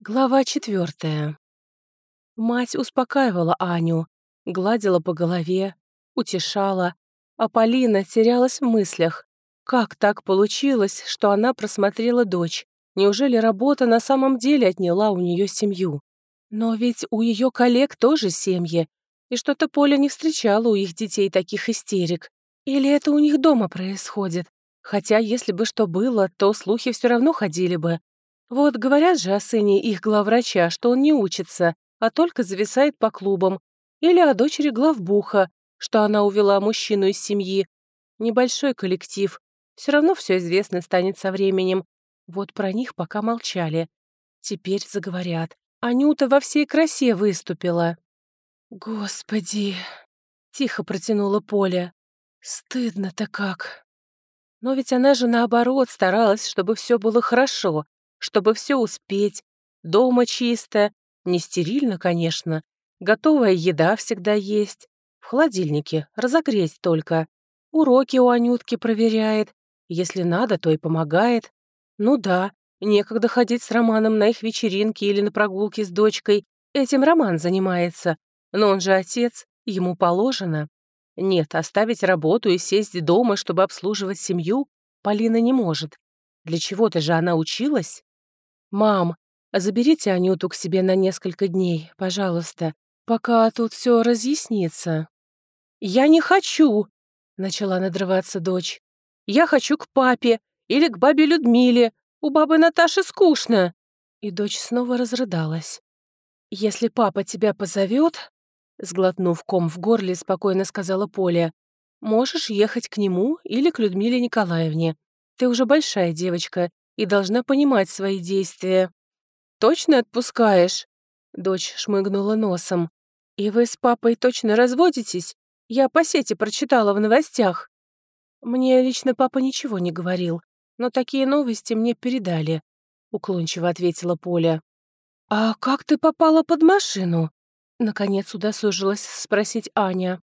Глава четвертая. Мать успокаивала Аню, гладила по голове, утешала, а Полина терялась в мыслях. Как так получилось, что она просмотрела дочь? Неужели работа на самом деле отняла у нее семью? Но ведь у ее коллег тоже семьи, и что-то Поля не встречала у их детей таких истерик. Или это у них дома происходит? Хотя, если бы что было, то слухи все равно ходили бы. Вот говорят же о сыне их главврача, что он не учится, а только зависает по клубам. Или о дочери главбуха, что она увела мужчину из семьи. Небольшой коллектив. Все равно все известно станет со временем. Вот про них пока молчали. Теперь заговорят. Анюта во всей красе выступила. «Господи!» — тихо протянула Поля. «Стыдно-то как!» Но ведь она же наоборот старалась, чтобы все было хорошо, чтобы все успеть. Дома чисто, не стерильно, конечно. Готовая еда всегда есть. В холодильнике разогреть только. Уроки у Анютки проверяет. Если надо, то и помогает. Ну да, некогда ходить с Романом на их вечеринки или на прогулки с дочкой. Этим Роман занимается. Но он же отец, ему положено. Нет, оставить работу и сесть дома, чтобы обслуживать семью, Полина не может. Для чего-то же она училась. «Мам, заберите Анюту к себе на несколько дней, пожалуйста, пока тут все разъяснится». «Я не хочу!» — начала надрываться дочь. «Я хочу к папе или к бабе Людмиле. У бабы Наташи скучно!» И дочь снова разрыдалась. «Если папа тебя позовет, сглотнув ком в горле, спокойно сказала Поля, «можешь ехать к нему или к Людмиле Николаевне. Ты уже большая девочка и должна понимать свои действия. «Точно отпускаешь?» Дочь шмыгнула носом. «И вы с папой точно разводитесь? Я по сети прочитала в новостях». «Мне лично папа ничего не говорил, но такие новости мне передали», — уклончиво ответила Поля. «А как ты попала под машину?» Наконец удосужилась спросить Аня.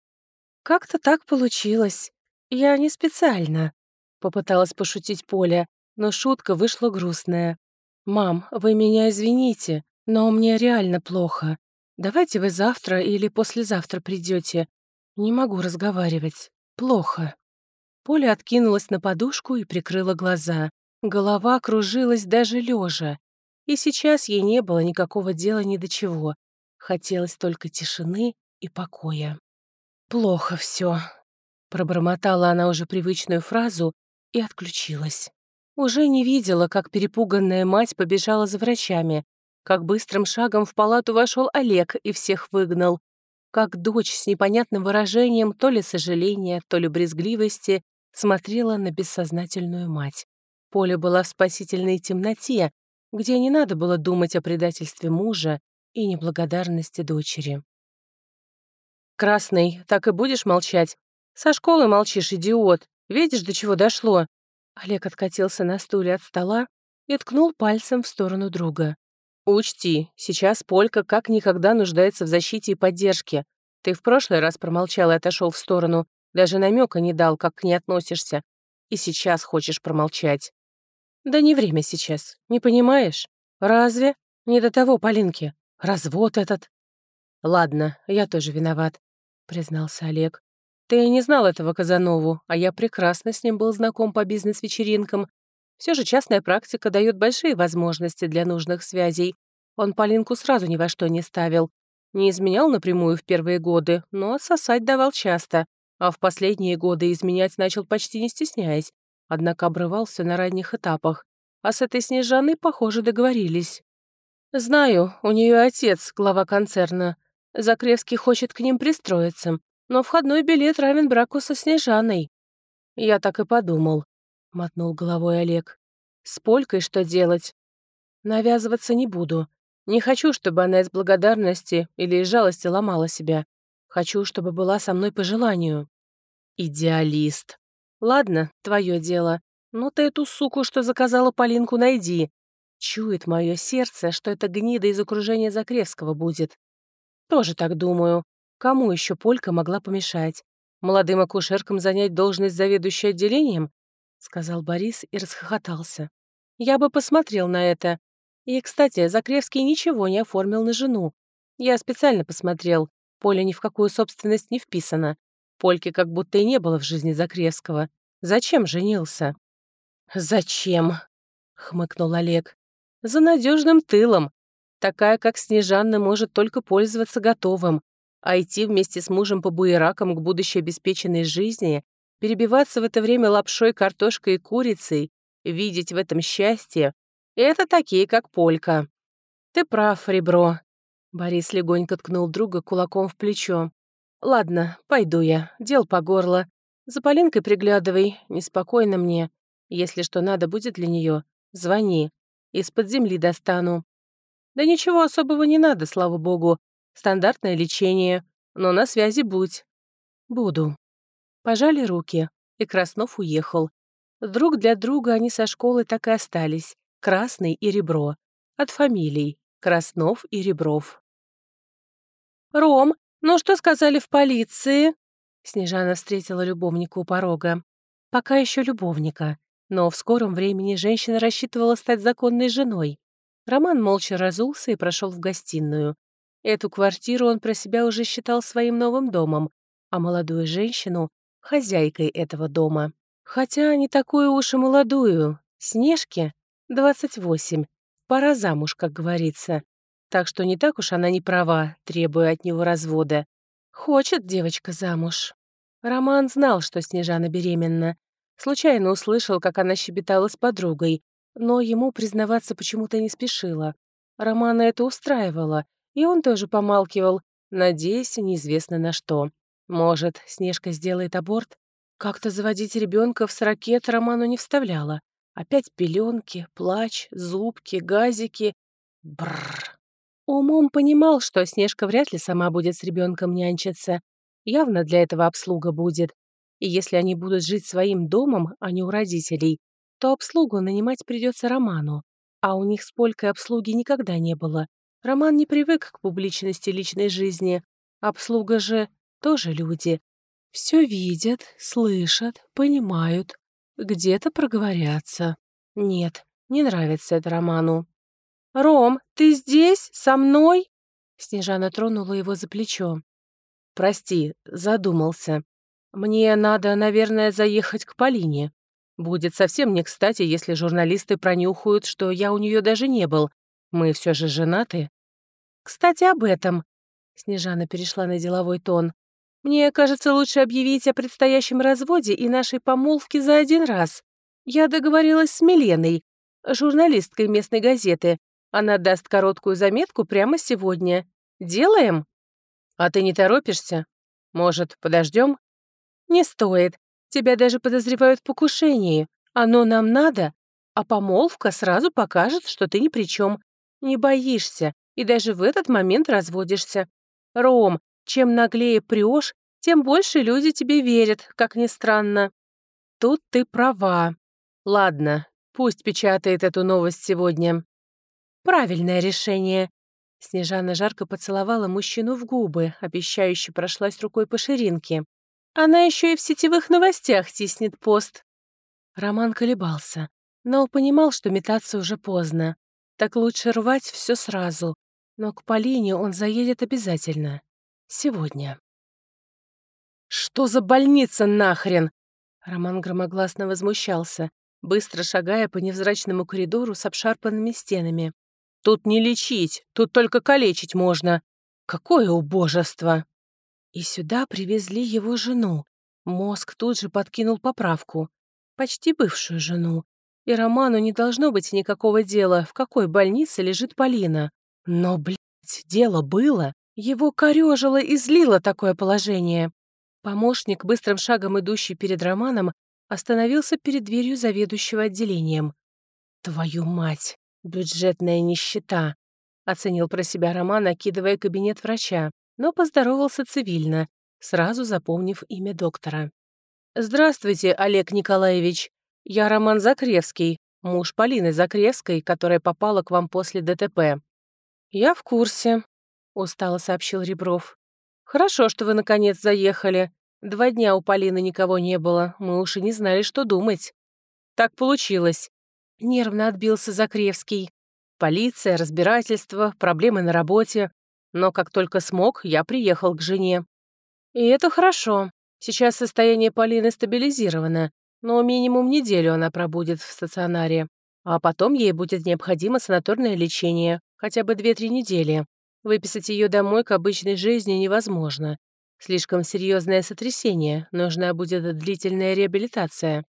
«Как-то так получилось. Я не специально», — попыталась пошутить Поля но шутка вышла грустная. «Мам, вы меня извините, но мне реально плохо. Давайте вы завтра или послезавтра придете. Не могу разговаривать. Плохо». Поля откинулась на подушку и прикрыла глаза. Голова кружилась даже лежа. И сейчас ей не было никакого дела ни до чего. Хотелось только тишины и покоя. «Плохо все», — пробормотала она уже привычную фразу и отключилась. Уже не видела, как перепуганная мать побежала за врачами, как быстрым шагом в палату вошел Олег и всех выгнал, как дочь с непонятным выражением то ли сожаления, то ли брезгливости смотрела на бессознательную мать. Поля была в спасительной темноте, где не надо было думать о предательстве мужа и неблагодарности дочери. «Красный, так и будешь молчать? Со школы молчишь, идиот. Видишь, до чего дошло? Олег откатился на стуле от стола и ткнул пальцем в сторону друга. «Учти, сейчас Полька как никогда нуждается в защите и поддержке. Ты в прошлый раз промолчал и отошел в сторону, даже намека не дал, как к ней относишься. И сейчас хочешь промолчать. Да не время сейчас, не понимаешь? Разве? Не до того, Полинки. Развод этот. Ладно, я тоже виноват, признался Олег. Ты не знал этого Казанову, а я прекрасно с ним был знаком по бизнес-вечеринкам. Все же частная практика дает большие возможности для нужных связей. Он Полинку сразу ни во что не ставил. Не изменял напрямую в первые годы, но сосать давал часто. А в последние годы изменять начал почти не стесняясь. Однако обрывался на ранних этапах. А с этой Снежаной, похоже, договорились. «Знаю, у нее отец, глава концерна. Закревский хочет к ним пристроиться но входной билет равен браку со Снежаной». «Я так и подумал», — мотнул головой Олег. «С Полькой что делать?» «Навязываться не буду. Не хочу, чтобы она из благодарности или из жалости ломала себя. Хочу, чтобы была со мной по желанию». «Идеалист. Ладно, твое дело. Но ты эту суку, что заказала Полинку, найди. Чует мое сердце, что это гнида из окружения Закревского будет. Тоже так думаю. Кому еще Полька могла помешать? Молодым акушеркам занять должность заведующей отделением? Сказал Борис и расхохотался. Я бы посмотрел на это. И, кстати, Закревский ничего не оформил на жену. Я специально посмотрел. Поля ни в какую собственность не вписана. Польки как будто и не было в жизни Закревского. Зачем женился? «Зачем?» — хмыкнул Олег. «За надежным тылом. Такая, как Снежанна, может только пользоваться готовым, а идти вместе с мужем по буеракам к будущей обеспеченной жизни, перебиваться в это время лапшой, картошкой и курицей, видеть в этом счастье — это такие, как Полька. Ты прав, ребро». Борис легонько ткнул друга кулаком в плечо. «Ладно, пойду я, дел по горло. За Полинкой приглядывай, неспокойно мне. Если что надо будет для нее, звони. Из-под земли достану. Да ничего особого не надо, слава богу. Стандартное лечение. Но на связи будь. Буду. Пожали руки, и Краснов уехал. Друг для друга они со школы так и остались. Красный и Ребро. От фамилий. Краснов и Ребров. «Ром, ну что сказали в полиции?» Снежана встретила любовника у порога. Пока еще любовника. Но в скором времени женщина рассчитывала стать законной женой. Роман молча разулся и прошел в гостиную. Эту квартиру он про себя уже считал своим новым домом, а молодую женщину — хозяйкой этого дома. Хотя не такую уж и молодую. Снежке — 28. Пора замуж, как говорится. Так что не так уж она не права, требуя от него развода. Хочет девочка замуж. Роман знал, что Снежана беременна, Случайно услышал, как она щебетала с подругой, но ему признаваться почему-то не спешила. Романа это устраивало, и он тоже помалкивал, надеясь неизвестно на что. Может, Снежка сделает аборт? Как-то заводить ребенка в сорокет Роману не вставляла. Опять пеленки, плач, зубки, газики. Бррр. Умом понимал, что Снежка вряд ли сама будет с ребенком нянчиться. Явно для этого обслуга будет. И если они будут жить своим домом, а не у родителей, то обслугу нанимать придется Роману. А у них с Полькой обслуги никогда не было. Роман не привык к публичности личной жизни. Обслуга же тоже люди. Все видят, слышат, понимают. Где-то проговорятся. Нет, не нравится это Роману. «Ром, ты здесь? Со мной?» Снежана тронула его за плечо. «Прости, задумался. Мне надо, наверное, заехать к Полине. Будет совсем не кстати, если журналисты пронюхают, что я у нее даже не был. Мы все же женаты. Кстати, об этом. Снежана перешла на деловой тон. Мне кажется, лучше объявить о предстоящем разводе и нашей помолвке за один раз. Я договорилась с Миленой, журналисткой местной газеты. Она даст короткую заметку прямо сегодня. Делаем? А ты не торопишься? Может, подождем? «Не стоит. Тебя даже подозревают в покушении. Оно нам надо. А помолвка сразу покажет, что ты ни при чем. Не боишься, и даже в этот момент разводишься. Ром, чем наглее прешь, тем больше люди тебе верят, как ни странно. Тут ты права. Ладно, пусть печатает эту новость сегодня. Правильное решение. Снежана жарко поцеловала мужчину в губы, обещающе прошлась рукой по ширинке. Она еще и в сетевых новостях тиснет пост. Роман колебался, но понимал, что метаться уже поздно. Так лучше рвать все сразу. Но к Полине он заедет обязательно. Сегодня. «Что за больница нахрен?» Роман громогласно возмущался, быстро шагая по невзрачному коридору с обшарпанными стенами. «Тут не лечить, тут только калечить можно. Какое убожество!» И сюда привезли его жену. Мозг тут же подкинул поправку. Почти бывшую жену. И Роману не должно быть никакого дела, в какой больнице лежит Полина. Но, блядь, дело было. Его корёжило и злило такое положение. Помощник, быстрым шагом идущий перед Романом, остановился перед дверью заведующего отделением. «Твою мать! Бюджетная нищета!» — оценил про себя Роман, окидывая кабинет врача но поздоровался цивильно, сразу запомнив имя доктора. «Здравствуйте, Олег Николаевич. Я Роман Закревский, муж Полины Закревской, которая попала к вам после ДТП». «Я в курсе», — устало сообщил Ребров. «Хорошо, что вы наконец заехали. Два дня у Полины никого не было, мы уж и не знали, что думать». «Так получилось», — нервно отбился Закревский. полиция, разбирательство, проблемы на работе. Но как только смог, я приехал к жене. И это хорошо. Сейчас состояние Полины стабилизировано, но минимум неделю она пробудет в стационаре. А потом ей будет необходимо санаторное лечение, хотя бы 2-3 недели. Выписать ее домой к обычной жизни невозможно. Слишком серьезное сотрясение, нужна будет длительная реабилитация.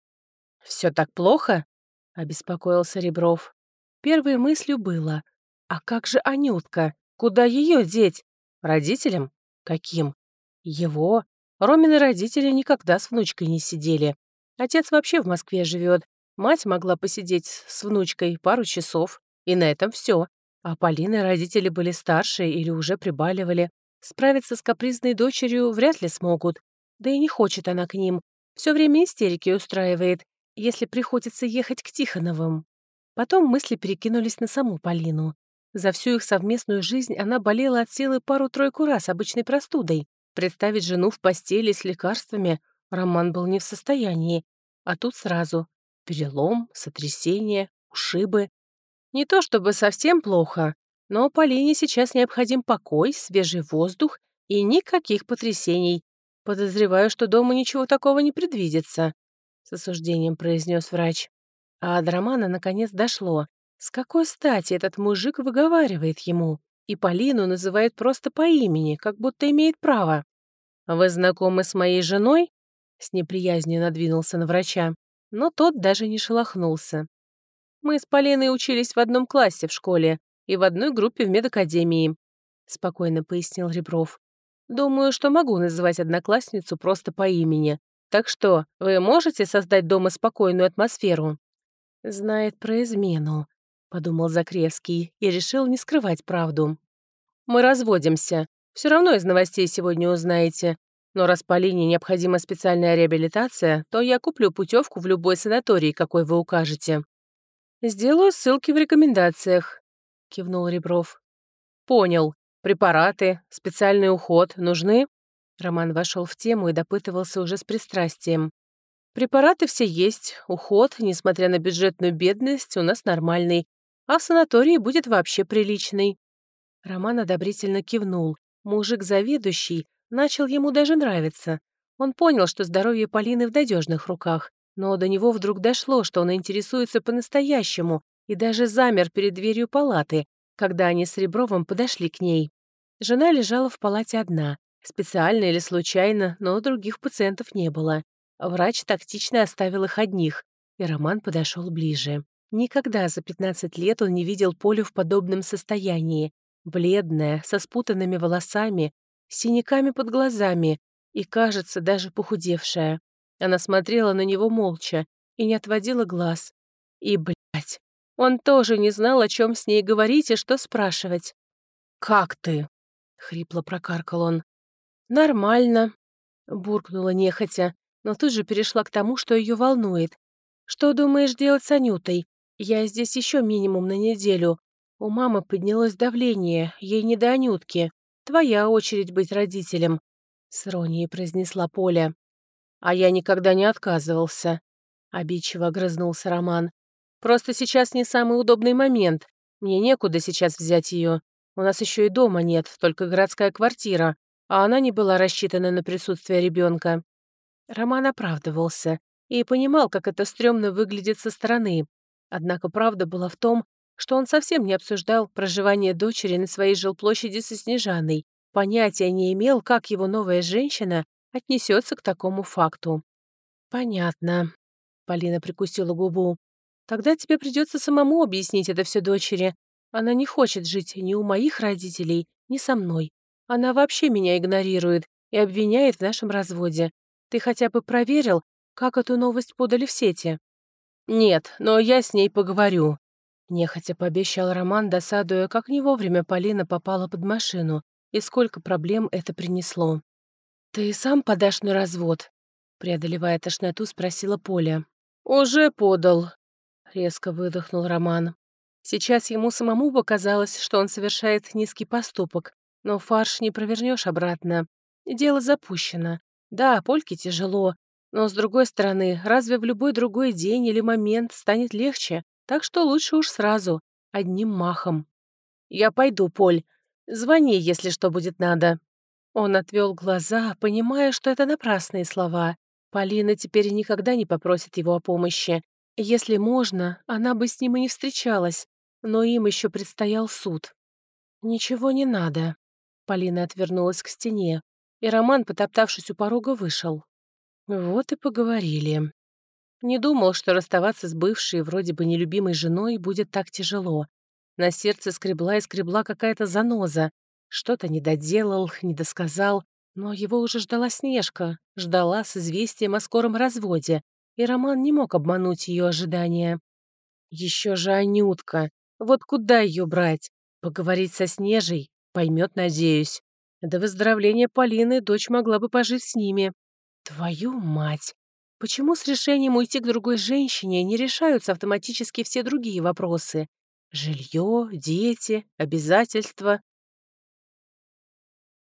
Все так плохо?» — обеспокоился Ребров. Первой мыслью было, а как же Анютка? Куда ее деть? Родителям? Каким? Его? Ромины родители никогда с внучкой не сидели. Отец вообще в Москве живет. Мать могла посидеть с внучкой пару часов, и на этом все. А Полины родители были старше или уже прибаливали. Справиться с капризной дочерью вряд ли смогут. Да и не хочет она к ним. Все время истерики устраивает, если приходится ехать к Тихоновым. Потом мысли перекинулись на саму Полину. За всю их совместную жизнь она болела от силы пару-тройку раз обычной простудой. Представить жену в постели с лекарствами Роман был не в состоянии. А тут сразу перелом, сотрясение, ушибы. Не то чтобы совсем плохо, но Полине сейчас необходим покой, свежий воздух и никаких потрясений. Подозреваю, что дома ничего такого не предвидится, — с осуждением произнес врач. А до Романа наконец дошло. С какой стати этот мужик выговаривает ему? И Полину называет просто по имени, как будто имеет право. «Вы знакомы с моей женой?» С неприязнью надвинулся на врача. Но тот даже не шелохнулся. «Мы с Полиной учились в одном классе в школе и в одной группе в медакадемии», спокойно пояснил Ребров. «Думаю, что могу называть одноклассницу просто по имени. Так что, вы можете создать дома спокойную атмосферу?» «Знает про измену», — подумал Закревский и решил не скрывать правду. «Мы разводимся. Все равно из новостей сегодня узнаете. Но раз Полине необходима специальная реабилитация, то я куплю путевку в любой санаторий, какой вы укажете». «Сделаю ссылки в рекомендациях», — кивнул Ребров. «Понял. Препараты, специальный уход нужны?» Роман вошел в тему и допытывался уже с пристрастием. Препараты все есть, уход, несмотря на бюджетную бедность, у нас нормальный, а в санатории будет вообще приличный». Роман одобрительно кивнул. Мужик заведующий начал ему даже нравиться. Он понял, что здоровье Полины в надежных руках, но до него вдруг дошло, что он интересуется по-настоящему, и даже замер перед дверью палаты, когда они с Ребровым подошли к ней. Жена лежала в палате одна, специально или случайно, но других пациентов не было. Врач тактично оставил их одних, и Роман подошел ближе. Никогда за 15 лет он не видел Полю в подобном состоянии. Бледная, со спутанными волосами, синяками под глазами и, кажется, даже похудевшая. Она смотрела на него молча и не отводила глаз. И, блядь, он тоже не знал, о чем с ней говорить и что спрашивать. «Как ты?» — хрипло прокаркал он. «Нормально», — буркнула нехотя, но тут же перешла к тому, что ее волнует. «Что думаешь делать с Анютой? Я здесь еще минимум на неделю. У мамы поднялось давление, ей не до Анютки. Твоя очередь быть родителем», — с иронией произнесла Поля. «А я никогда не отказывался», — обидчиво огрызнулся Роман. «Просто сейчас не самый удобный момент. Мне некуда сейчас взять ее. У нас еще и дома нет, только городская квартира, а она не была рассчитана на присутствие ребенка. Роман оправдывался и понимал, как это стрёмно выглядит со стороны. Однако правда была в том, что он совсем не обсуждал проживание дочери на своей жилплощади со Снежаной, понятия не имел, как его новая женщина отнесется к такому факту. «Понятно», — Полина прикусила губу. «Тогда тебе придется самому объяснить это все дочери. Она не хочет жить ни у моих родителей, ни со мной. Она вообще меня игнорирует и обвиняет в нашем разводе. Ты хотя бы проверил, как эту новость подали в сети?» «Нет, но я с ней поговорю», — нехотя пообещал Роман, досадуя, как не вовремя Полина попала под машину и сколько проблем это принесло. «Ты сам подашь на развод?» Преодолевая тошноту, спросила Поля. «Уже подал», — резко выдохнул Роман. Сейчас ему самому показалось, что он совершает низкий поступок, но фарш не провернешь обратно. Дело запущено. Да, Польке тяжело, но, с другой стороны, разве в любой другой день или момент станет легче? Так что лучше уж сразу. одним махом. «Я пойду, Поль. Звони, если что будет надо». Он отвел глаза, понимая, что это напрасные слова. Полина теперь никогда не попросит его о помощи. Если можно, она бы с ним и не встречалась, но им еще предстоял суд. «Ничего не надо». Полина отвернулась к стене, и Роман, потоптавшись у порога, вышел. Вот и поговорили. Не думал, что расставаться с бывшей, вроде бы нелюбимой женой будет так тяжело. На сердце скребла и скребла какая-то заноза. Что-то не доделал, не досказал, но его уже ждала Снежка, ждала с известием о скором разводе, и Роман не мог обмануть ее ожидания. Еще же Анютка. Вот куда ее брать? Поговорить со Снежей? Поймет, надеюсь. До выздоровления Полины дочь могла бы пожить с ними. Твою мать! Почему с решением уйти к другой женщине не решаются автоматически все другие вопросы? Жилье, дети, обязательства.